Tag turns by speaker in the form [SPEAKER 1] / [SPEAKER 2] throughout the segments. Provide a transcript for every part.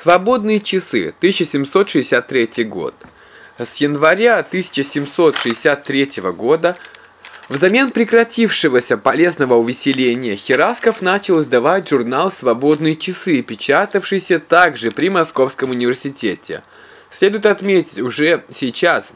[SPEAKER 1] Свободные часы, 1763 год. С января 1763 года Взамен прекратившегося полезного увеселения Херасков начал издавать журнал «Свободные часы», печатавшийся также при Московском университете. Следует отметить уже сейчас,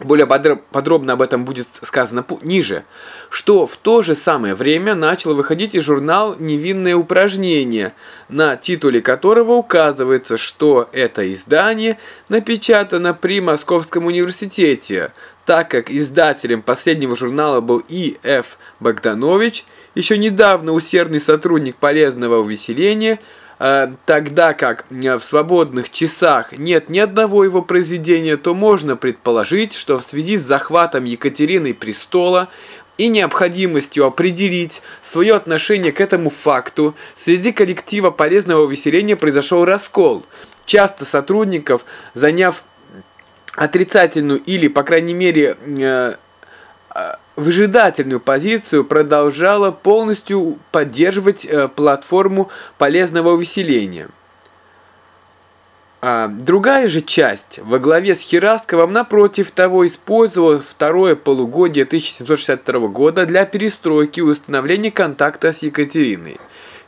[SPEAKER 1] более подробно об этом будет сказано ниже, что в то же самое время начал выходить и журнал «Невинное упражнение», на титуле которого указывается, что это издание напечатано при Московском университете, так как издателем последнего журнала был И.Ф. Богданович, еще недавно усердный сотрудник полезного увеселения, тогда как в свободных часах нет ни одного его произведения, то можно предположить, что в связи с захватом Екатериной престола и необходимостью определить свое отношение к этому факту, среди коллектива полезного увеселения произошел раскол. Часто сотрудников, заняв отрицательную или, по крайней мере, э, э, выжидательную позицию продолжала полностью поддерживать э, платформу полезного увеселения. А другая же часть во главе с Херасковым напротив того использовала второе полугодие 1762 года для перестройки и установления контакта с Екатериной.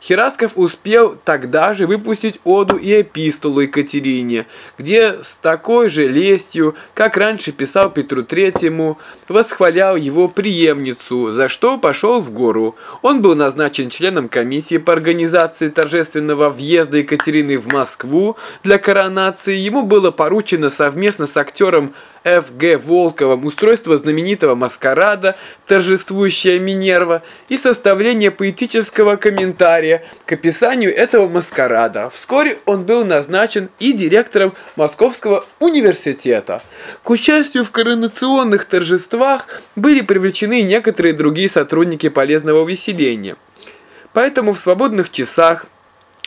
[SPEAKER 1] Херасков успел тогда же выпустить оду и эпистолу Екатерине, где с такой же лестью, как раньше писал Петру Третьему, восхвалял его преемницу, за что пошел в гору. Он был назначен членом комиссии по организации торжественного въезда Екатерины в Москву для коронации. Ему было поручено совместно с актером Ф.Г. Волковым устройство знаменитого маскарада «Торжествующая Минерва» и составление поэтического комментария к описанию этого маскарада. Вскоре он был назначен и директором Московского университета. К участию в коронационных торжествах были привлечены некоторые другие сотрудники полезного увеселения. Поэтому в свободных часах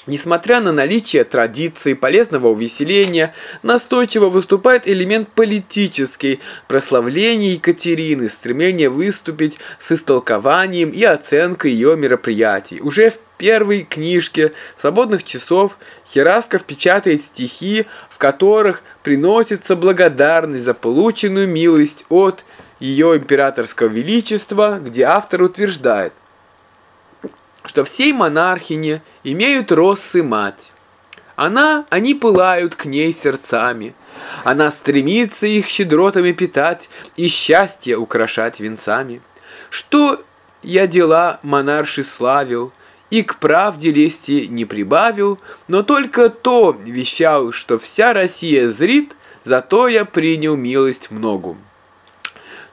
[SPEAKER 1] Несмотря на наличие традиции полезного увеселения, настойчиво выступает элемент политический, прославление Екатерины, стремление выступить с истолкованием и оценкой ее мероприятий. Уже в первой книжке «Свободных часов» Херасков печатает стихи, в которых приносится благодарность за полученную милость от ее императорского величества, где автор утверждает – что всей монархине имеют россы мать. Она, они пылают к ней сердцами. Она стремится их щедротами питать и счастье украшать венцами. Что я дела монарши славил, и к правде лести не прибавил, но только то вещал, что вся Россия зрит, зато я принял милость многу.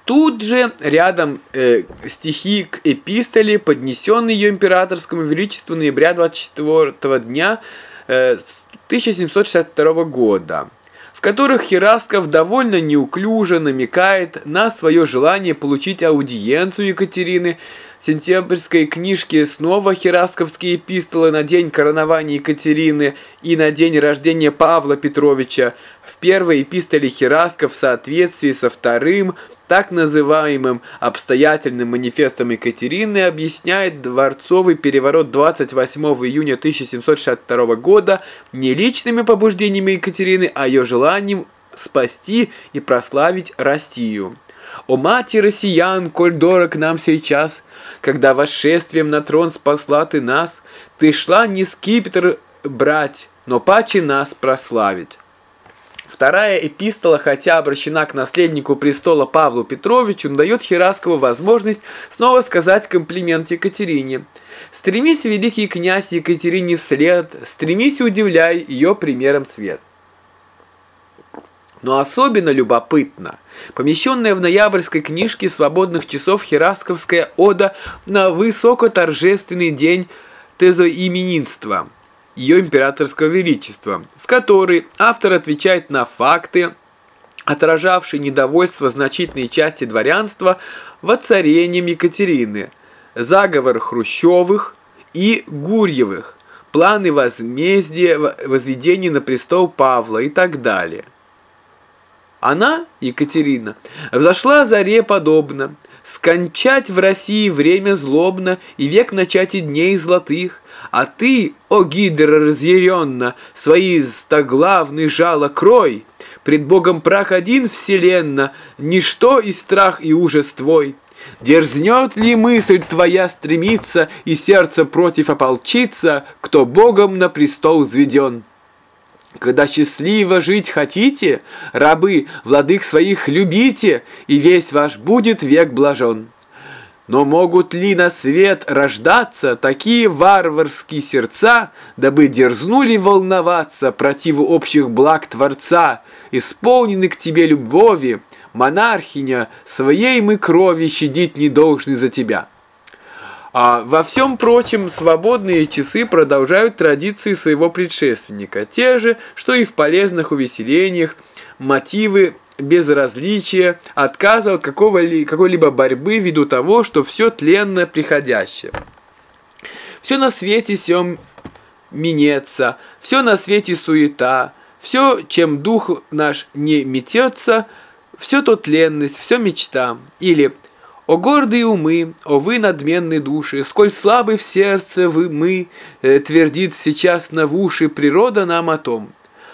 [SPEAKER 1] Тут же рядом э, стихи к эпистоле, поднесенные ее императорскому величеству ноября 24 дня э, 1762 года, в которых Херасков довольно неуклюже намекает на свое желание получить аудиенцию Екатерины, в сентябрьской книжке снова херасковские эпистолы на день коронования Екатерины и на день рождения Павла Петровича. В первой эпистоле Херасков в соответствии со вторым так называемым обстоятельным манифестом Екатерины объясняет дворцовый переворот 28 июня 1762 года не личными побуждениями Екатерины, а ее желанием спасти и прославить Россию. «О мати россиян, коль дорог нам сейчас, когда восшествием на трон спасла ты нас, ты шла не скипетр брать, но паче нас прославить». Вторая эпистола, хотя обращена к наследнику престола Павлу Петровичу, дает Хераскову возможность снова сказать комплимент Екатерине. «Стремись, великий князь Екатерине вслед, стремись удивляй ее примером свет». Но особенно любопытно, помещенная в ноябрьской книжке свободных часов Херасковская ода на высокоторжественный день тезоименинства – ее императорского величества, в которой автор отвечает на факты, отражавшие недовольство значительной части дворянства воцарением Екатерины, заговор Хрущевых и Гурьевых, планы возмездия, возведения на престол Павла и так далее. Она, Екатерина, взошла заре подобно, скончать в России время злобно и век начать и дней золотых, А ты, о гидра разъяренно, свои стоглавные жало крой, Пред Богом прах один вселенно, ничто и страх и ужас твой. Дерзнет ли мысль твоя стремиться и сердце против ополчиться, кто Богом на престол взведен? Когда счастливо жить хотите, рабы, владык своих любите, и весь ваш будет век блажен. Но могут ли на свет рождаться такие варварские сердца, дабы дерзнули волноваться противу общих благ Творца, исполнены к тебе любови, монархиня, своей мы крови щадить не должны за тебя. А во всем прочем, свободные часы продолжают традиции своего предшественника, те же, что и в полезных увеселениях, мотивы безразличия, отказа от какой-либо борьбы ввиду того, что все тленно приходящее. Все на свете сём минется, все на свете суета, все, чем дух наш не метется, все то тленность, все мечта. Или «О гордые умы, о вы надменные души, сколь слабы в сердце вы мы, э, твердит сейчас на в уши природа нам о том».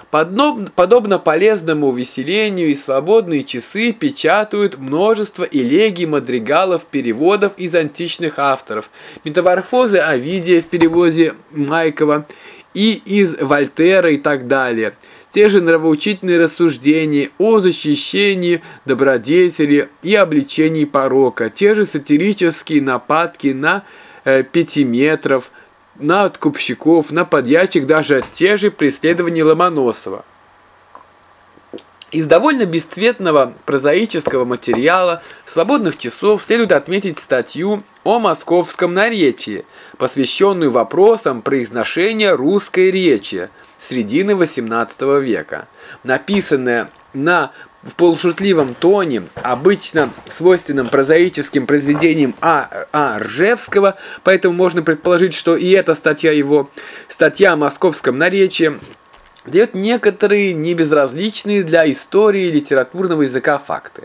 [SPEAKER 1] Подобно, подобно полезному увеселению и свободные часы печатают множество элегий, мадригалов, переводов из античных авторов. Метаморфозы Овидия в переводе Майкова и из Вольтера и так далее – те же нравоучительные рассуждения о защищении добродетели и обличении порока, те же сатирические нападки на э, пятиметров, на откупщиков, на подьячих, даже те же преследования Ломоносова. Из довольно бесцветного прозаического материала свободных часов следует отметить статью о московском наречии, посвященную вопросам произношения русской речи, середины XVIII века. Написанная на в полушутливом тоне, обычно свойственным прозаическим произведением А. А. Ржевского, поэтому можно предположить, что и эта статья его, статья о московском наречии, дает некоторые небезразличные для истории литературного языка факты.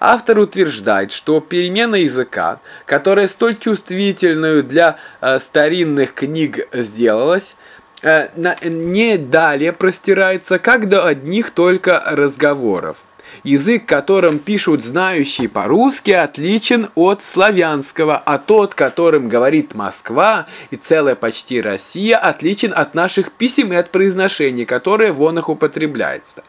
[SPEAKER 1] Автор утверждает, что перемена языка, которая столь чувствительную для э, старинных книг сделалась, не далее простирается, как до одних только разговоров. Язык, которым пишут знающие по-русски, отличен от славянского, а тот, которым говорит Москва и целая почти Россия, отличен от наших писем и от произношения, которое в их употребляется.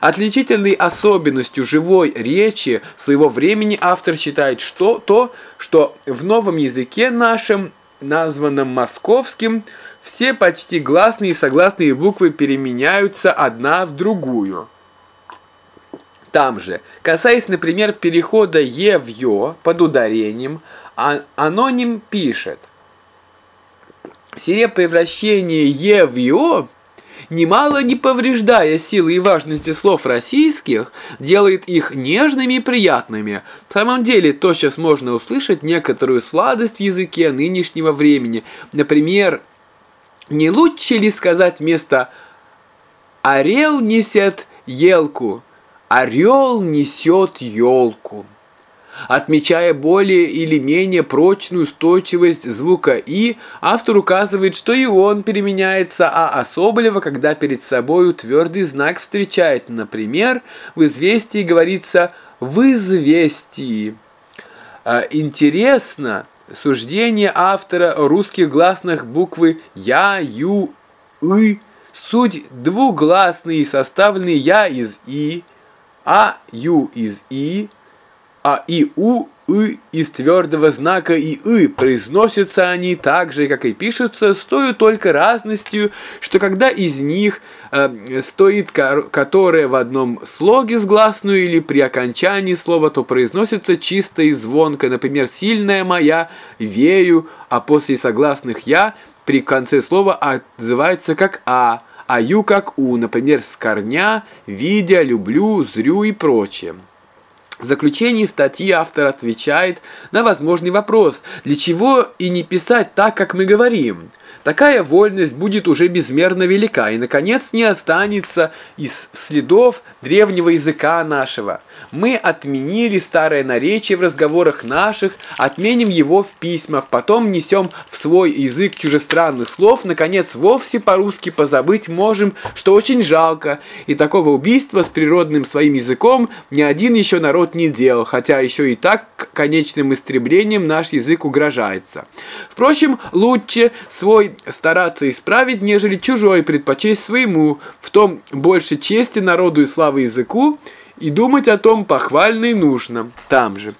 [SPEAKER 1] Отличительной особенностью живой речи своего времени автор считает что то, что в новом языке нашем, названном московским, все почти гласные и согласные буквы переменяются одна в другую. Там же, касаясь, например, перехода «е» в «ё» под ударением, а аноним пишет. Сие превращение «е» в «ё» немало не повреждая силы и важности слов российских, делает их нежными и приятными. В самом деле, тотчас можно услышать некоторую сладость в языке нынешнего времени. Например, не лучше ли сказать вместо «Орел несет елку», «Орел несет елку»? Отмечая более или менее прочную устойчивость звука «и», автор указывает, что и он переменяется, а особливо, когда перед собою твердый знак встречает. Например, в известии говорится «в известии». А, интересно, Суждение автора русских гласных буквы «я», «ю», «ы» суть двугласные, составленные «я» из «и», «а», «ю» из «и», а «и», «у» «ы» из твердого знака и «ы». Произносятся они так же, как и пишутся, с той только разностью, что когда из них э, стоит которое в одном слоге с гласную или при окончании слова, то произносится чисто и звонко, например, «сильная моя», «вею», а после согласных «я» при конце слова отзывается как «а», а «ю» как «у», например, «с корня», «видя», «люблю», «зрю» и прочее. В заключении статьи автор отвечает на возможный вопрос, для чего и не писать так, как мы говорим. Такая вольность будет уже безмерно велика и, наконец, не останется из следов древнего языка нашего. Мы отменили старое наречие в разговорах наших, отменим его в письмах, потом несем в свой язык чужестранных слов, наконец, вовсе по-русски позабыть можем, что очень жалко, и такого убийства с природным своим языком ни один еще народ не делал, хотя еще и так конечным истреблением наш язык угрожается. Впрочем, лучше свой стараться исправить, нежели чужой предпочесть своему, в том больше чести народу и славы языку, и думать о том похвально нужно. Там же.